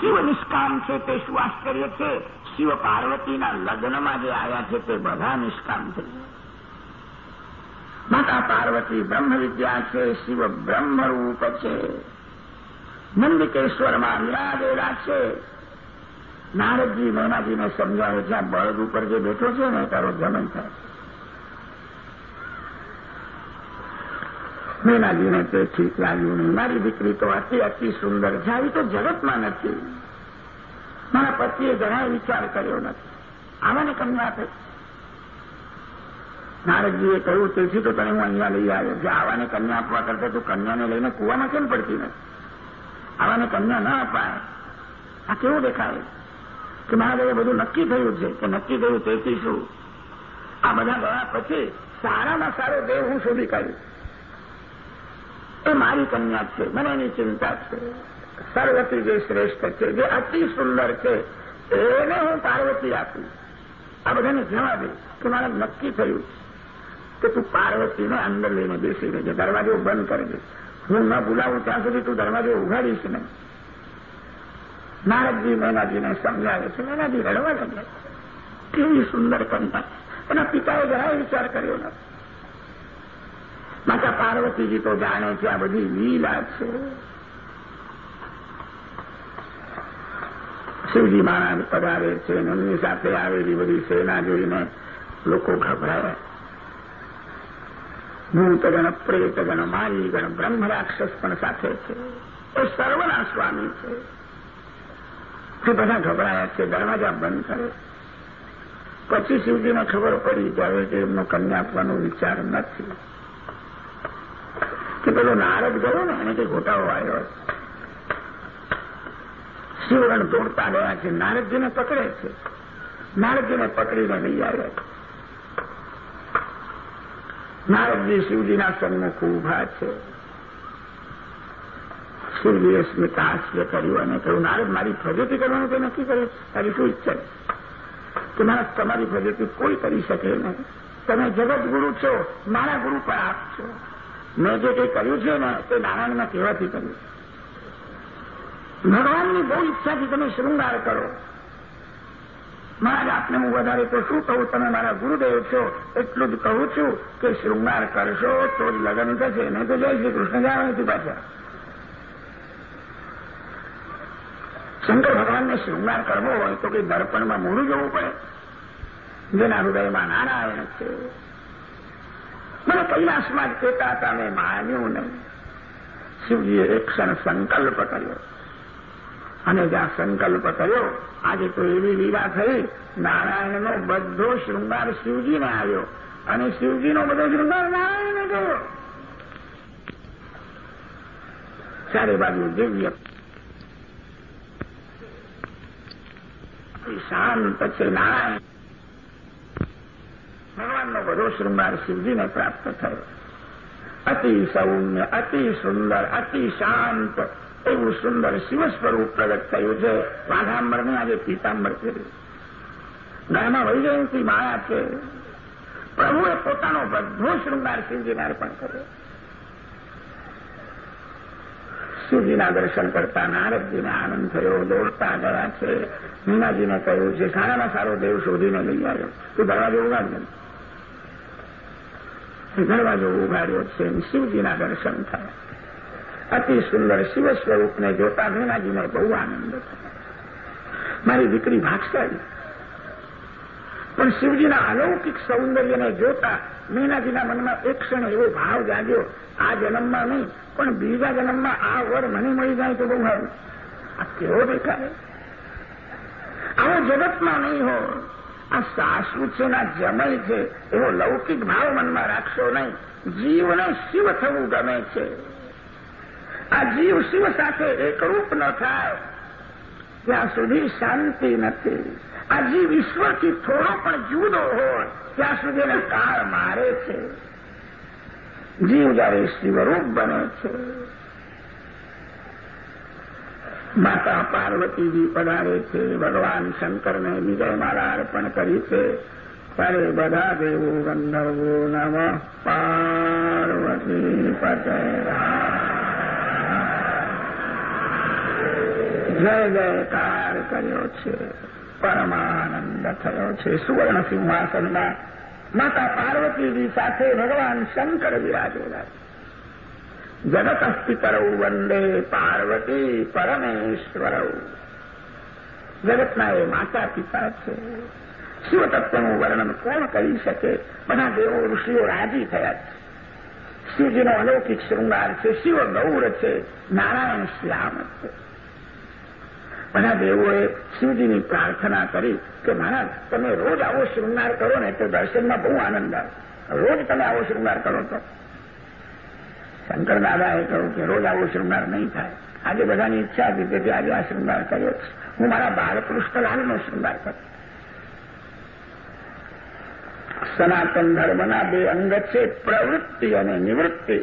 શિવ નિષ્કામ છે તે શું આશ્ચર્ય છે? શિવ પાર્વતીના લગ્નમાં જે આવ્યા છે તે બધા નિષ્કામ છે. માતા પાર્વતી બ્રહ્મ વિદ્યા છે, શિવ બ્રહ્મરૂપ છે. નંદિકેશ્વરમાં વિરાજેલા છે. નારદજી, મૈનાજીને સમજાવે આ બળદ ઉપર જે બેઠો છે ને, તારો જન્મ થાય. મૈનાજીને તે ઠીક લાગ્યું નહીં મારી દીકરી તો અતિ અતિ સુંદર છે, આવી તો જગતમાં નથી. મારા પતિએ જરાય વિચાર કર્યો નથી. આવાને કન્યા આપે નારદજીએ કહ્યું તેથી તો તને હું અહીંયા લઈ આવ્યો. કે આવાને કન્યા આપવા કરતા તું કન્યાને લઈને કૂવામાં કેમ પડતી નથી? આવાને કન્યા ના અપાય. આ કેવું દેખાય? કે મારા બધું નક્કી થયું છે કે નક્કી થયું તેથી શું? આ બધા ગયા પછી સારામાં સારો દેવ હું શોધી કાઢ્યું. એ મારી કન્યા છે, મને એની ચિંતા છે. સર્વથી જે શ્રેષ્ઠ છે જે અતિ સુંદર છે એને હું પાર્વતી આપું આ બધાને જવા દે કે મારે નક્કી થયું કે તું પાર્વતીને અંદર લઈને બેસી રહેજે દરવાજો બંધ કરજે હું ન બોલાવું ત્યાં સુધી તું દરવાજો ઉઘાડીશ નહીં. નારદજી, મેનાજીને સમજાવે છે, મેનાજી રડવા લાગ્યા. કેવી સુંદર કન્યા એના પિતાએ જરાય વિચાર કર્યો નથી માતા પાર્વતીજી તો જાણે છે આ બધી લીલા છે. શિવજી મહારાજ પધારે છે એમની સાથે આવેલી બધી સેના જોઈને લોકો ગભરાયા ભૂતગણ પ્રેતગણ મારીગણ બ્રહ્મ રાક્ષસ પણ સાથે છે. એ સર્વના સ્વામી છે તે બધા ગભરાયા છે. દરવાજા બંધ કરે. પછી શિવજીને ખબર પડી કે હવે કે એમનો કન્યા આપવાનો વિચાર નથી. કે પેલો નારદ ગયો ને, એને કંઈ ઘોટાળો આવ્યો. શિવગણ દોડતા ગયા છે. નારદજીને પકડે છે. નારદજીને પકડીને લઈ આવે નારદજી શિવજીના સન્મુખ ઊભા છે. શિવજીએ સ્મિતાશ્ય કર્યું અને કહ્યું, નારદ, મારી પ્રગતિ કરવાનું તે નક્કી કરે તારી શું ઈચ્છા કે મારા તમારી પ્રગતિ કોઈ કરી શકે નહીં. તમે જગત ગુરુ છો. મારા ગુરુ પર આપ છો. મેં જે કંઈ કર્યું છે ને, તે નારાયણના કહેવાથી કર્યું ભગવાનની બહુ ઈચ્છાથી તમે શૃંગાર કરો. મહારાજ, આપને હું વધારે તો શું કહું? તમે મારા ગુરુદેવ છો, એટલું જ કહું છું કે શૃંગાર કરશો તો જ લગ્ન થશે, નહીં તો જય શ્રી કૃષ્ણ જાણે છે પાછા. શંકર ભગવાનને શૃંગાર કરવો હોય તો કંઈ દર્પણમાં મોડું જવું પડે. જેના હૃદયમાં નારાયણ છે. મને કૈલાસમાં જ કહેતા હતા માન્યું નહીં. શિવજીએ એક ક્ષણ સંકલ્પ કર્યો. અને જ્યાં સંકલ્પ કર્યો, આજે તો એવી લીલા થઈ, નારાયણનો બધો શૃંગાર શિવજીને આવ્યો. અને શિવજીનો બધો શૃંગાર નારાયણને ગયો ચારે બાજુ દિવ્ય. શાંત છે નારાયણ. ભગવાનનો બધો શૃંગાર શિવજીને પ્રાપ્ત થયો. અતિ સૌમ્ય, અતિ સુંદર, અતિ શાંત. એવું સુંદર શિવ સ્વરૂપ પ્રગટ થયું છે. વાઘાંબરને આજે પીતાંબર કર્યું ગાયમાં વૈજયંતી માયા છે. પ્રભુએ પોતાનો બધો શૃંગાર શિવજીને અર્પણ કર્યો. શિવજીના દર્શન કરતા નારદજીને આનંદ થયો. દોડતા ગયા છે. મીનાજીને કહ્યું છે, સારામાં સારો દેવ શોધીને લઈ આવ્યો. તું દરવાજો ઉગાડ્યો દરવાજો ઉગાડ્યો છે શિવજીના દર્શન થયા. અતિ સુંદર શિવ સ્વરૂપને જોતા મીનાજીને બહુ આનંદ હતો મારી દીકરી ભાગશાળી. પણ શિવજીના અલૌકિક સૌંદર્યને જોતા મીનાજીના મનમાં એક ક્ષણ એવો ભાવ જાગ્યો, આ જન્મમાં નહીં, પણ બીજા જન્મમાં આ વર મને મળી જાય તો બહુ સારું. આ કેવો દેખાય? આવો જગતમાં નહીં હો. આ સાસુ છે ના જમય છે, એવો લૌકિક ભાવ મનમાં રાખશો નહીં. જીવને શિવ થવું ગમે છે. આ જીવ શિવ સાથે એકરૂપ ન થાય. ત્યાં સુધી શાંતિ નથી. આ જીવ ઈશ્વરથી થોડો પણ જુદો હોય, ત્યાં સુધી એને કાળ મારે છે. જીવ જયારે શિવરૂપ બને છે. માતા પાર્વતીજી પધારે છે, ભગવાન શંકરને વિજયમાળા અર્પણ કરી છે. ત્યારે બધા દેવો ગંધર્વો નમ પાર્વતી પતે. જય જયકાર કર્યો છે, પરમાનંદ થયો છે. સુવર્ણ સિંહાસનમાં માતા પાર્વતીજી સાથે ભગવાન શંકર વિરાજેલા જગત અસ્તિતરૌ વંદે પાર્વતી પરમેશ્વરૌ જગતના એ માતા પિતા છે. શિવતત્વનું વર્ણન કોણ કરી શકે? બધા દેવો ઋષિઓ રાજી થયા છે. શિવજીનો અલૌકિક શૃંગાર છે. શિવ ગૌર છે. નારાયણ શ્યામ છે. બધા દેવોએ શિવજીની પ્રાર્થના કરી કે મહારાજ, તમે રોજ આવો શૃંગાર કરો ને તો દર્શનમાં બહુ આનંદ આવે. રોજ તમે આવો શૃંગાર કરો તો. શંકર દાદાએ કહ્યું કે રોજ આવો શૃંગાર નહીં થાય. આજે બધાની ઈચ્છા હતી, તેથી આજે આ શૃંગાર કર્યો હું મારા બાળકૃષ્ણલાલનો શૃંગાર કરું. સનાતન ધર્મના બે અંગ છે, પ્રવૃત્તિ અને નિવૃત્તિ.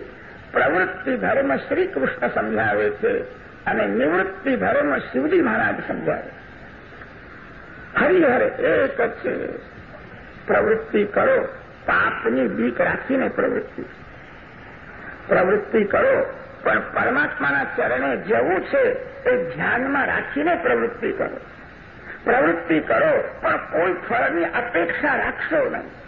પ્રવૃત્તિ ધર્મ શ્રી કૃષ્ણ સમજાવે છે. અને નિવૃત્તિ ધર્મ શિવજી મહારાજ સમજાવે હરિહર એક જ પ્રવૃત્તિ કરો, પાપની બીક રાખીને પ્રવૃત્તિ. પ્રવૃત્તિ કરો, પણ પરમાત્માના ચરણે જવું છે એ ધ્યાનમાં રાખીને પ્રવૃત્તિ કરો. પ્રવૃત્તિ કરો, પણ કોઈ ફળની અપેક્ષા રાખશો નહીં.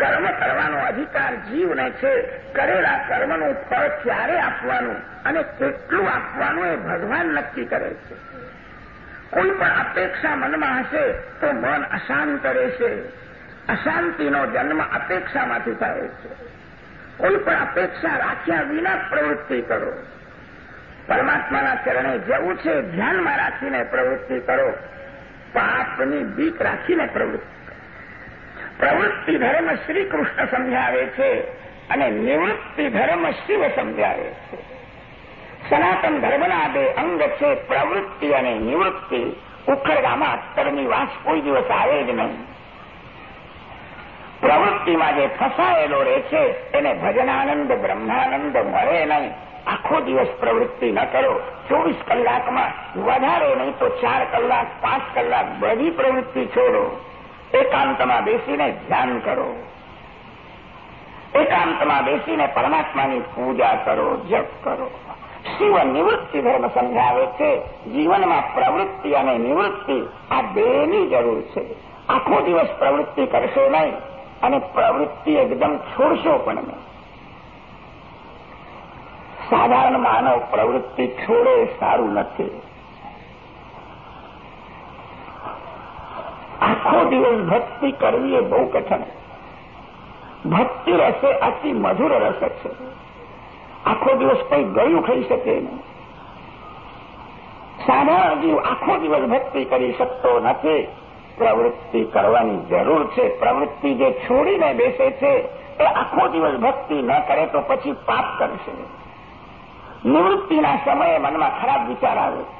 કર્મ કરવાનો અધિકાર જીવને છે, કરેલા કર્મનું ફળ ક્યારે આપવાનું અને કેટલું આપવાનું એ ભગવાન નક્કી કરે છે. કોઈ પણ અપેક્ષા મનમાં હશે તો મન અશાંત રહેશે. અશાંતિનો જન્મ અપેક્ષામાંથી થાય છે. કોઈ પણ અપેક્ષા રાખ્યા વિના પ્રવૃત્તિ કરો. પરમાત્માના ચરણે જવું છે, ધ્યાનમાં રાખીને પ્રવૃત્તિ કરો. પાપની બીક રાખીને પ્રવૃત્તિ પ્રવૃત્તિ ધર્મ શ્રી કૃષ્ણ સમજાવે છે અને નિવૃત્તિ ધર્મ શિવ સમજાવે છે. સનાતન ધર્મના બે અંગ છે પ્રવૃત્તિ અને નિવૃત્તિ. ઉખડવામાં અત્તરની વાસ કોઈ દિવસ આવે જ નહીં. પ્રવૃત્તિમાં જે ફસાયેલો રહે છે એને ભજનાનંદ, બ્રહ્માનંદ મળે નહીં. આખો દિવસ પ્રવૃત્તિ ન કરો. ચોવીસ કલાકમાં વધારે નહીં તો ચાર કલાક, પાંચ કલાક બધી પ્રવૃત્તિ છોડો. એકાંતમાં બેસીને ધ્યાન કરો. એકાંતમાં બેસીને પરમાત્માની પૂજા કરો, જપ કરો. શિવ નિવૃત્તિ ધર્મ સમજાવે છે, જીવનમાં પ્રવૃત્તિ અને નિવૃત્તિ આ બેની જરૂર છે. આખો દિવસ પ્રવૃત્તિ કરશો નહીં અને પ્રવૃત્તિ એકદમ છોડશો પણ નહીં. સાધારણ માનવ પ્રવૃત્તિ છોડે સારું નથી. આખો દિવસ ભક્તિ કરવી એ બહુ કઠણ ભક્તિ રસે અતિ મધુર રસ છે. આખો દિવસ કઈ ગયું ખાઈ શકે નહીં. સાધારણ જીવ આખો દિવસ ભક્તિ કરી શકતો નથી. પ્રવૃત્તિ કરવાની જરૂર છે. પ્રવૃત્તિ જે છોડીને બેસે છે, એ આખો દિવસ ભક્તિ ન કરે તો પછી પાપ કરશે. નિવૃત્તિના સમયે મનમાં ખરાબ વિચાર આવે.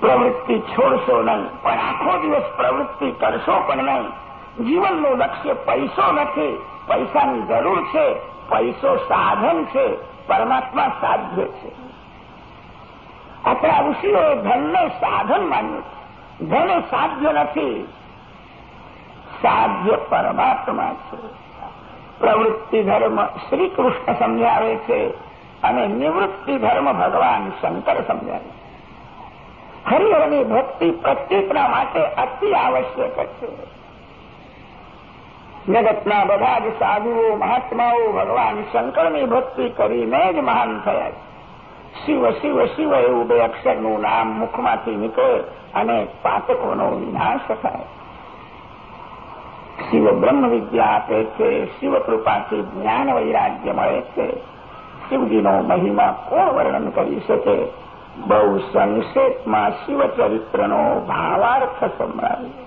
પ્રવૃત્તિ છોડશો નહીં, પણ આખો દિવસ પ્રવૃત્તિ કરશો પણ નહીં. જીવનનું લક્ષ્ય પૈસો નથી, પૈસાની જરૂર છે, પૈસો સાધન છે, પરમાત્મા સાધ્ય છે. આપણા ઋષિઓએ ધનને સાધન માન્યું ધન સાધ્ય નથી, સાધ્ય પરમાત્મા છે. પ્રવૃત્તિ ધર્મ શ્રી કૃષ્ણ સમજાવે છે અને નિવૃત્તિ ધર્મ ભગવાન શંકર સમજાવે હરિહરની ભક્તિ પ્રત્યેકના માટે અતિ આવશ્યક છે. જગતના બધા જ સાધુઓ, મહાત્માઓ, ભગવાન શંકરની ભક્તિ કરીને જ મહાન થયા શિવ શિવ શિવ એવું બે અક્ષરનું નામ મુખમાંથી નીકળે અને પાતકોનો વિનાશ થાય. શિવ બ્રહ્મ વિદ્યા આપે છે, શિવ કૃપાથી જ્ઞાન વૈરાગ્ય મળે છે. શિવજીનો મહિમા કોણ વર્ણન કરી શકે? બહુ સંક્ષેપમાં શિવચરિત્રનો ભાવાર્થ સંભળાવ્યો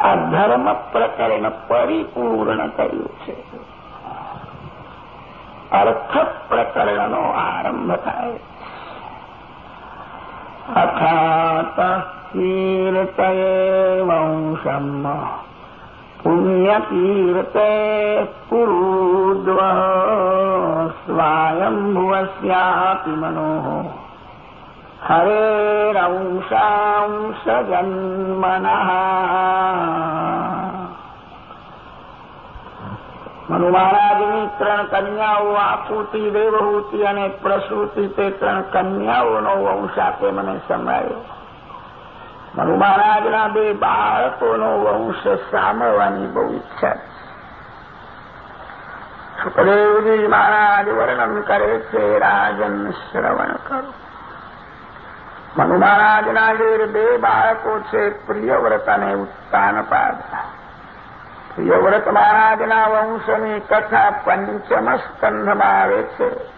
આ ધર્મ પ્રકરણ પરિપૂર્ણ કર્યું છે અર્થ પ્રકરણનો આરંભ થાય અથાત કીર્તયે વંશમ પુણ્યકીર્તે કુરુદ્વ સ્વાયંભુવસ્યાપి મનોઃ હરેરંશાંશ જન્મન મનુ મહારાજની ત્રણ કન્યાઓ આકૃતિ દેવહૂતિ અને પ્રસૂતિ તે ત્રણ કન્યાઓનો વંશ આપે મને સંભળાયો મનુ મહારાજના બે બાળકોનો વંશ સાંભળવાની બહુ ઈચ્છા સુખદેવજી મહારાજ વર્ણન કરે છે, રાજન શ્રવણ કરો. મનુ મહારાજના જે બે બાળકો છે, પ્રિયવ્રત અને ઉત્તાનપાદ. પ્રિયવ્રત મહારાજના વંશની કથા પંચમ સ્કંધમાં આવે છે.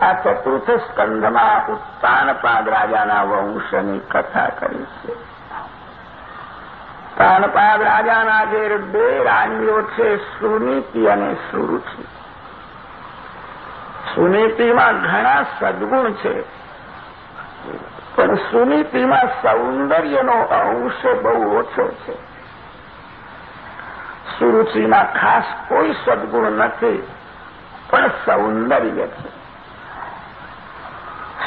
આ ચતુર્થ સ્કંધમાં ઉત્તાનપાદ રાજાના વંશની કથા કરી છે. ઉત્તાનપાદ રાજાના જે બે રાણીઓ છે, સુનીતિ અને સુરુચિ. સુનીતિમાં ઘણા સદગુણ છે, પણ સુનીતિમાં સૌંદર્યનો અંશ બહુ ઓછો છે. સુરુચિમાં ખાસ કોઈ સદગુણ નથી, પણ સૌંદર્ય છે.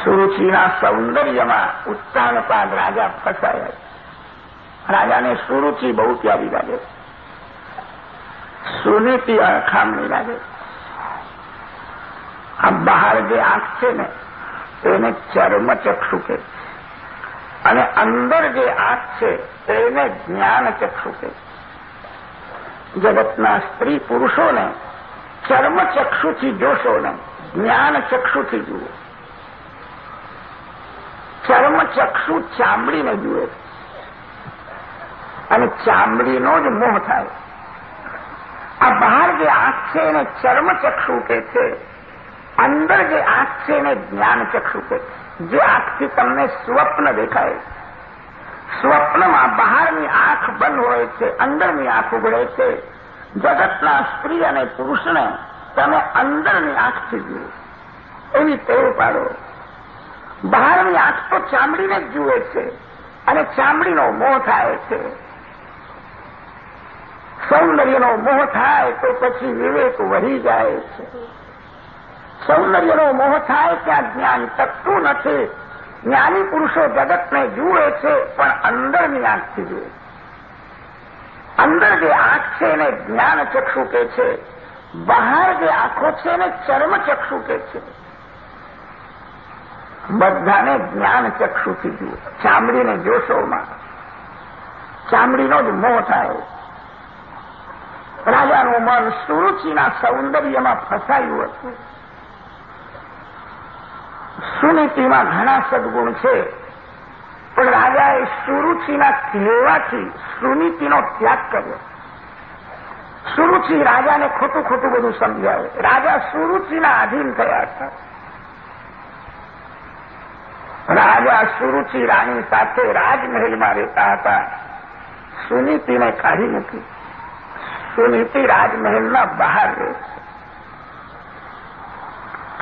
સુરુચિના સૌંદર્યમાં ઉત્તાનપાદ રાજા ફસાયા. રાજાને સુરુચિ બહુ પ્યારી લાગે. સુનીતિ અણખામણી લાગે. આ બહાર જે આંખ છે ને એને ચર્મચક્ષુ કે અને અંદર જે આંખ છે એને જ્ઞાન ચક્ષુ કે જગતના સ્ત્રી પુરુષોને ચર્મચક્ષુથી જોશો ને, જ્ઞાન ચક્ષુથી ચર્મચક્ષુ ચામડીને જુએ અને ચામડીનો જ મોહ થાય. આ બહાર જે આંખ છે એને ચર્મચક્ષુ કે છે, અંદર જે આંખ છે એને જ્ઞાનચક્ષુ કે જે આંખથી તમને સ્વપ્ન દેખાય. સ્વપ્નમાં બહારની આંખ બંધ હોય છે, અંદરની આંખ ઉગડે છે. જગતના સ્ત્રી અને પુરુષને તમે અંદરની આંખથી જુઓ. એવી ટેવ પાડો. બહારની આંખ તો ચામડીને જ જુએ છે અને ચામડીનો મોહ થાય છે. સૌંદર્યનો મોહ થાય તો પછી વિવેક વહી જાય છે. સૌંદર્યનો મોહ થાય ત્યાં જ્ઞાન ટકતું નથી. જ્ઞાની પુરુષો જગતને જુએ છે, પણ અંદરની આંખથી જુએ અંદર જે આંખ છે એને જ્ઞાન ચક્ષુ કે છે. બહાર જે આંખો છે એને ચર્મ ચક્ષુ કે છે. બધાને જ્ઞાન ચક્ષુથી જુઓ. ચામડીને જોશોમાં ચામડીનો જ મોહ થાય. રાજાનું મન સુરુચિના સૌંદર્યમાં ફસાયું હતું. સુનીતિમાં ઘણા સદગુણ છે, પણ રાજાએ સુરુચિના કહેવાથી સુનીતિનો ત્યાગ કર્યો. સુરુચિ રાજાને ખોટું ખોટું બધું સમજાવે. રાજા સુરુચિના આધીન થયા હતા. રાજા સુરુચિ રાણી સાથે રાજમહેલમાં રહેતા હતા. સુનીતિને કાઢી મૂકી. સુનીતિ રાજમહેલના બહાર રહે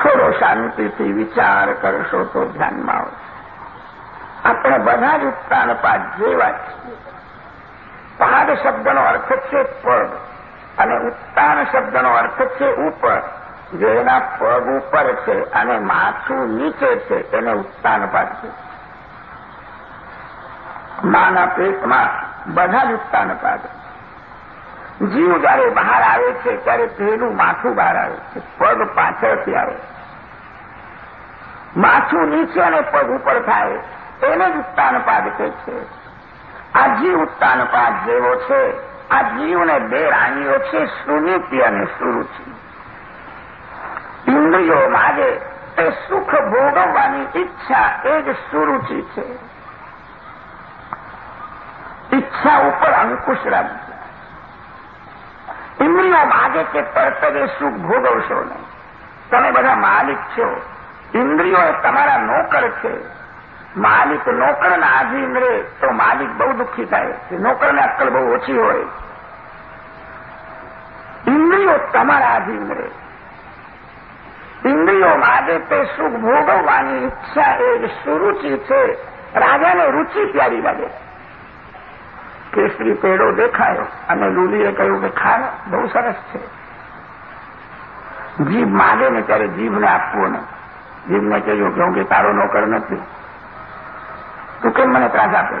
થોડો શાંતિથી વિચાર કરશો તો ધ્યાનમાં આવશે. આપણે બધા જ ઉત્તાન પાદ જેવા છીએ. પહાડ શબ્દનો અર્થ છે પગ અને ઉત્તાન શબ્દનો અર્થ છે ઉપર. જેના પગ ઉપર છે અને માથું નીચે છે, એને ઉત્તાન પાડશે. માના પેટમાં બધા જ ઉત્તાન પાડે. જીવ જયારે બહાર આવે છે, ત્યારે પહેલું માથું બહાર આવે છે, પગ પાછળથી આવે માથું નીચે અને પગ ઉપર થાય, એને જ ઉત્તાનપાદ કહે છે. આ જીવ ઉત્તાનપાદ જેવો છે. આ જીવને બે રાણીઓ છે, સુનીતિ અને સુરુચિ. ઇન્દ્રિયો માગે તે સુખ ભોગવવાની ઈચ્છા એ જ સુરુચિ છે. ઈચ્છા ઉપર અંકુશ રાખજો. ઇન્દ્રિયો માગે કે તરત જ સુખ ભોગવશો નહીં. તમે બધા માલિક છો. ઇન્દ્રિયો તમારા નોકર છે. માલિક નોકરના આધીન રહે તો માલિક બહુ દુઃખી થાય છે. નોકરને અક્કલ બહુ ઓછી હોય. ઇન્દ્રિયો તમારા આધીન રહે ઇન્દ્રિયો માગે તે સુખ ભોગવવાની ઈચ્છા એ સુરુચિ છે. રાજાને રૂચિ પ્યારી લાગે. કેસરી પેડો દેખાયો અને લુલીએ કહ્યું કે ખા, બહુ સરસ છે. જીભ માગે ને ત્યારે જીભને આપવો ને. જીભને કહ્યું કે હું કે તારો નોકર નથી. તું કેમ મને ત્રાસ આપે?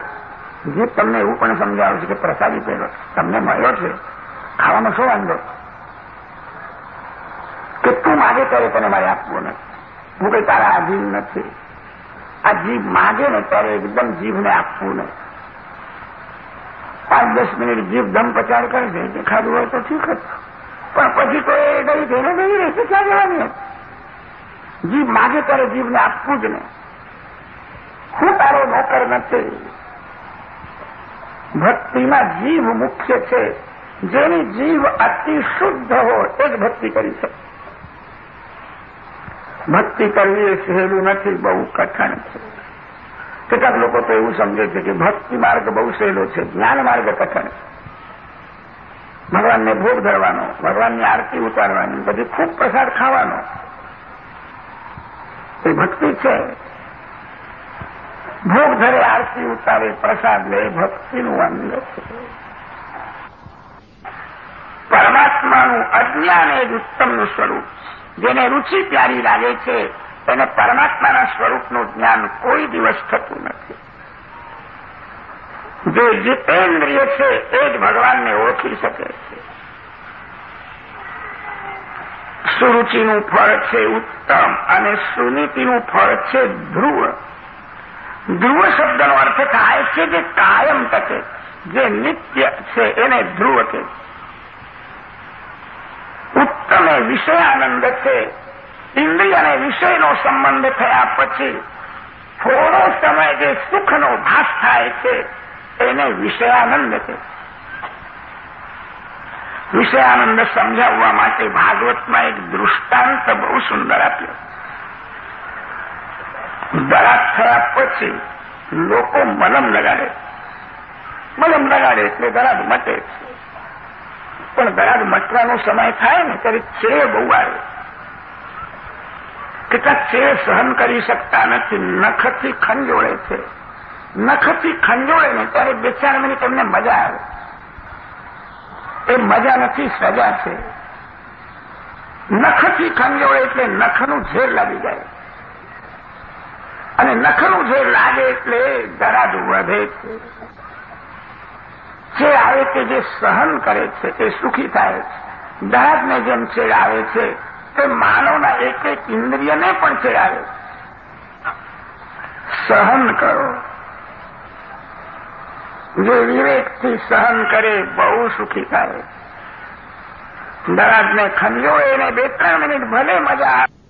જીભ તમને એવું પણ સમજાવે છે કે પ્રસાદી પેડો તમને મળ્યો છે. ખાવામાં શું વાંધો? કે તું માગે ત્યારે તને મારે આપવું નથી હું કઈ તારા આધીન નથી. આ જીભ માગે ને ત્યારે એકદમ જીભને આપવું નહીં. પાંચ દસ મિનિટ જીભ દમ પચાર કરે કે ખાધું હોય તો ઠીક જ. પણ પછી તો એ ગઈ થઈને ગઈ રહેશે ક્યાં જવાની જીભ માગે ત્યારે જીભને આપવું જ નહીં. હું તારો નોકર નથી. ભક્તિમાં જીભ મુખ્ય છે. જેની જીભ અતિ શુદ્ધ હોય, એ જ ભક્તિ કરી શકે. ભક્તિ કરવી એ સહેલું નથી, બહુ કઠણ છે. કેટલાક લોકો તો એવું સમજે છે કે ભક્તિ માર્ગ બહુ સહેલો છે, જ્ઞાન માર્ગ કઠણ ભગવાનને ભોગ ધરવાનો, ભગવાનની આરતી ઉતારવાની બધી ખૂબ પ્રસાદ ખાવાનો. એ ભક્તિ છે. ભોગ ધરે, આરતી ઉતારે, પ્રસાદ લે, ભક્તિનું છે. પરમાત્માનું અજ્ઞાન એ જ ઉત્તમનું સ્વરૂપ જેને રુચિ પ્યારી લાગે છે એને પરમાત્માના સ્વરૂપનું જ્ઞાન કોઈ દિવસ થતું નથી. જે જીતેન્દ્રિય છે, એ જ ભગવાનને ઓળખી શકે છે. સુરુચિનું ફળ છે ઉત્તમ અને સુનીતિનું ફળ છે ધ્રુવ. ધ્રુવ શબ્દનો અર્થ થાય છે જે કાયમ ટકે, જે નિત્ય છે, એને ધ્રુવ કે ઉત્તમ વિષયાનંદ છે ઇન્દ્રિય અને વિષયનો સંબંધ થયા પછી થોડો સમય જે સુખનો ભાસ થાય છે એને વિષયાનંદ છે વિષયાનંદ સમજાવવા માટે ભાગવતમાં એક દૃષ્ટાંત બહુ સુંદર આપ્યો દરાજ થયા પછી લોકો મલમ લગાડે મલમ લગાડે એટલે દરાદ મટે છે પણ દરાજ મટવાનો સમય થાય ને, ત્યારે ચે બહુ આવે. કેટલાક ચે સહન કરી શકતા નથી. નખથી ખંજોળે છે. નખથી ખંજોળે ને, ત્યારે બે ચાર મિનિટ એમને મજા આવે. એ મજા નથી, સજા છે. નખથી ખંજોળે એટલે નખનું ઝેર લાગી જાય. અને નખનું ઝેર લાગે એટલે દરાજ વધે છે. જે આવે કે જે સહન કરે છે તે સુખી થાય છે દાંતને જેમ છેડ આવે છે, તે માનવના એક એક ઇન્દ્રિયને પણ છેડાવે સહન કરો. જે વિવેકથી સહન કરે, બહુ સુખી થાય દરાજને ખંજોળે એને બે ત્રણ મિનિટ ભલે મજા આવે.